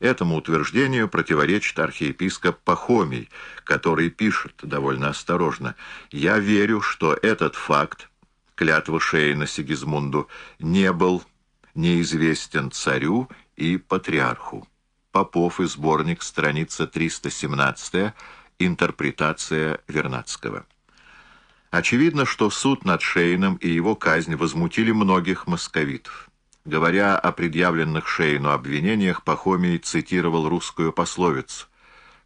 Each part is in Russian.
Этому утверждению противоречит архиепископ Пахомий, который пишет довольно осторожно «Я верю, что этот факт, клятва Шейна Сигизмунду, не был неизвестен царю и патриарху». Попов и сборник, страница 317 интерпретация Вернадского. Очевидно, что суд над Шейном и его казнь возмутили многих московитов. Говоря о предъявленных Шейну обвинениях, Пахомий цитировал русскую пословицу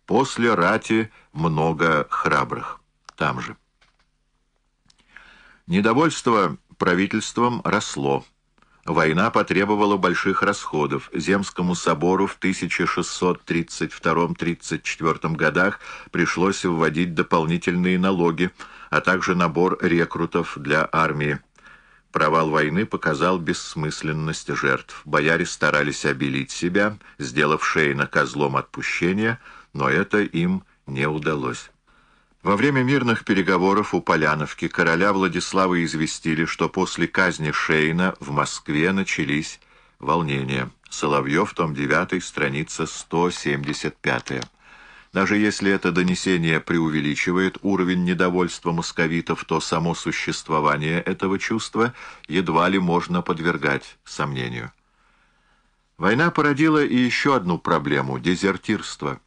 «После рати много храбрых». Там же. Недовольство правительством росло. Война потребовала больших расходов. Земскому собору в 1632-34 годах пришлось вводить дополнительные налоги, а также набор рекрутов для армии. Провал войны показал бессмысленность жертв. Бояре старались обелить себя, сделав Шейна козлом отпущения, но это им не удалось. Во время мирных переговоров у Поляновки короля Владислава известили, что после казни Шейна в Москве начались волнения. Соловьев, том 9, страница 175. Даже если это донесение преувеличивает уровень недовольства московитов, то само существование этого чувства едва ли можно подвергать сомнению. Война породила и еще одну проблему – дезертирство.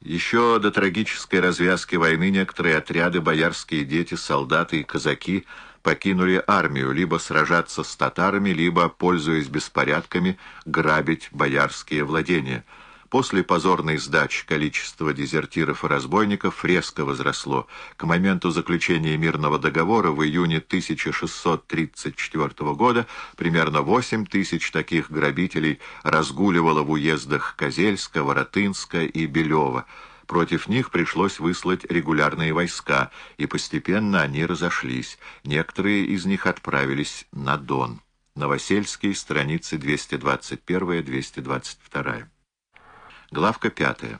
Еще до трагической развязки войны некоторые отряды, боярские дети, солдаты и казаки покинули армию, либо сражаться с татарами, либо, пользуясь беспорядками, грабить боярские владения – После позорной сдачи количество дезертиров и разбойников резко возросло. К моменту заключения мирного договора в июне 1634 года примерно 8 тысяч таких грабителей разгуливало в уездах Козельска, Воротынска и Белева. Против них пришлось выслать регулярные войска, и постепенно они разошлись. Некоторые из них отправились на Дон. Новосельские, страницы 221-222. Главка 5.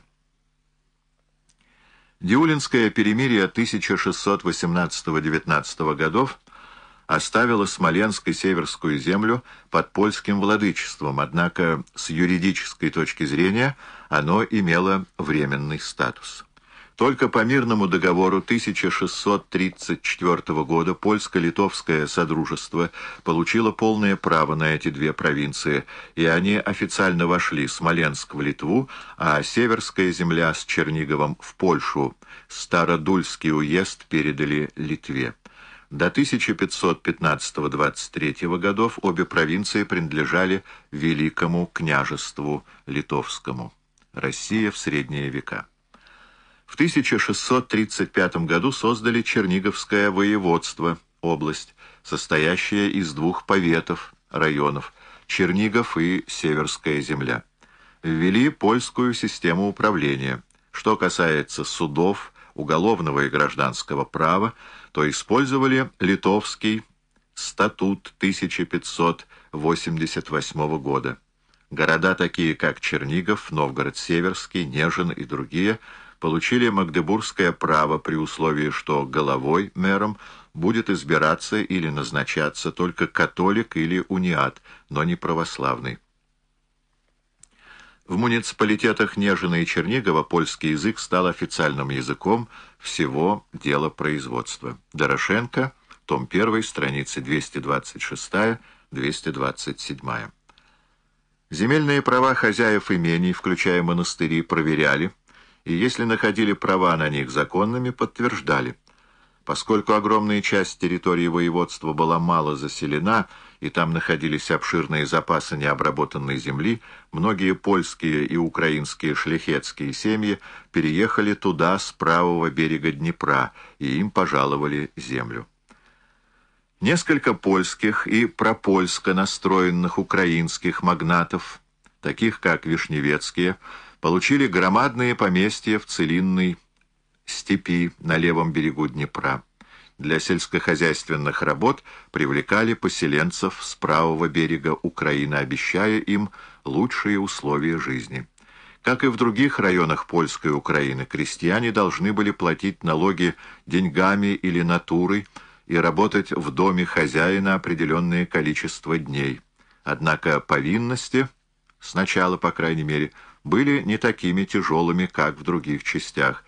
Диулинское перемирие 1618-19 годов оставило Смоленск и Северскую землю под польским владычеством, однако с юридической точки зрения оно имело временный статус. Только по мирному договору 1634 года польско-литовское содружество получило полное право на эти две провинции, и они официально вошли Смоленск в Литву, а Северская земля с Черниговом в Польшу. Стародульский уезд передали Литве. До 1515-23 годов обе провинции принадлежали Великому княжеству Литовскому. Россия в средние века. В 1635 году создали Черниговское воеводство, область, состоящая из двух поветов, районов, Чернигов и Северская земля. Ввели польскую систему управления. Что касается судов, уголовного и гражданского права, то использовали литовский статут 1588 года. Города, такие как Чернигов, Новгород-Северский, Нежин и другие – получили магдебургское право при условии, что головой мэром будет избираться или назначаться только католик или униат, но не православный. В муниципалитетах Нежина и Чернигова польский язык стал официальным языком всего дела производства. Дорошенко, том 1, страницы 226-227. Земельные права хозяев имений, включая монастыри, проверяли, и если находили права на них законными, подтверждали. Поскольку огромная часть территории воеводства была мало заселена, и там находились обширные запасы необработанной земли, многие польские и украинские шляхетские семьи переехали туда с правого берега Днепра, и им пожаловали землю. Несколько польских и пропольско настроенных украинских магнатов, таких как Вишневецкие, получили громадные поместья в целинной степи на левом берегу Днепра. Для сельскохозяйственных работ привлекали поселенцев с правого берега Украины, обещая им лучшие условия жизни. Как и в других районах польской Украины, крестьяне должны были платить налоги деньгами или натурой и работать в доме хозяина определенное количество дней. Однако повинности, сначала, по крайней мере, были не такими тяжелыми, как в других частях,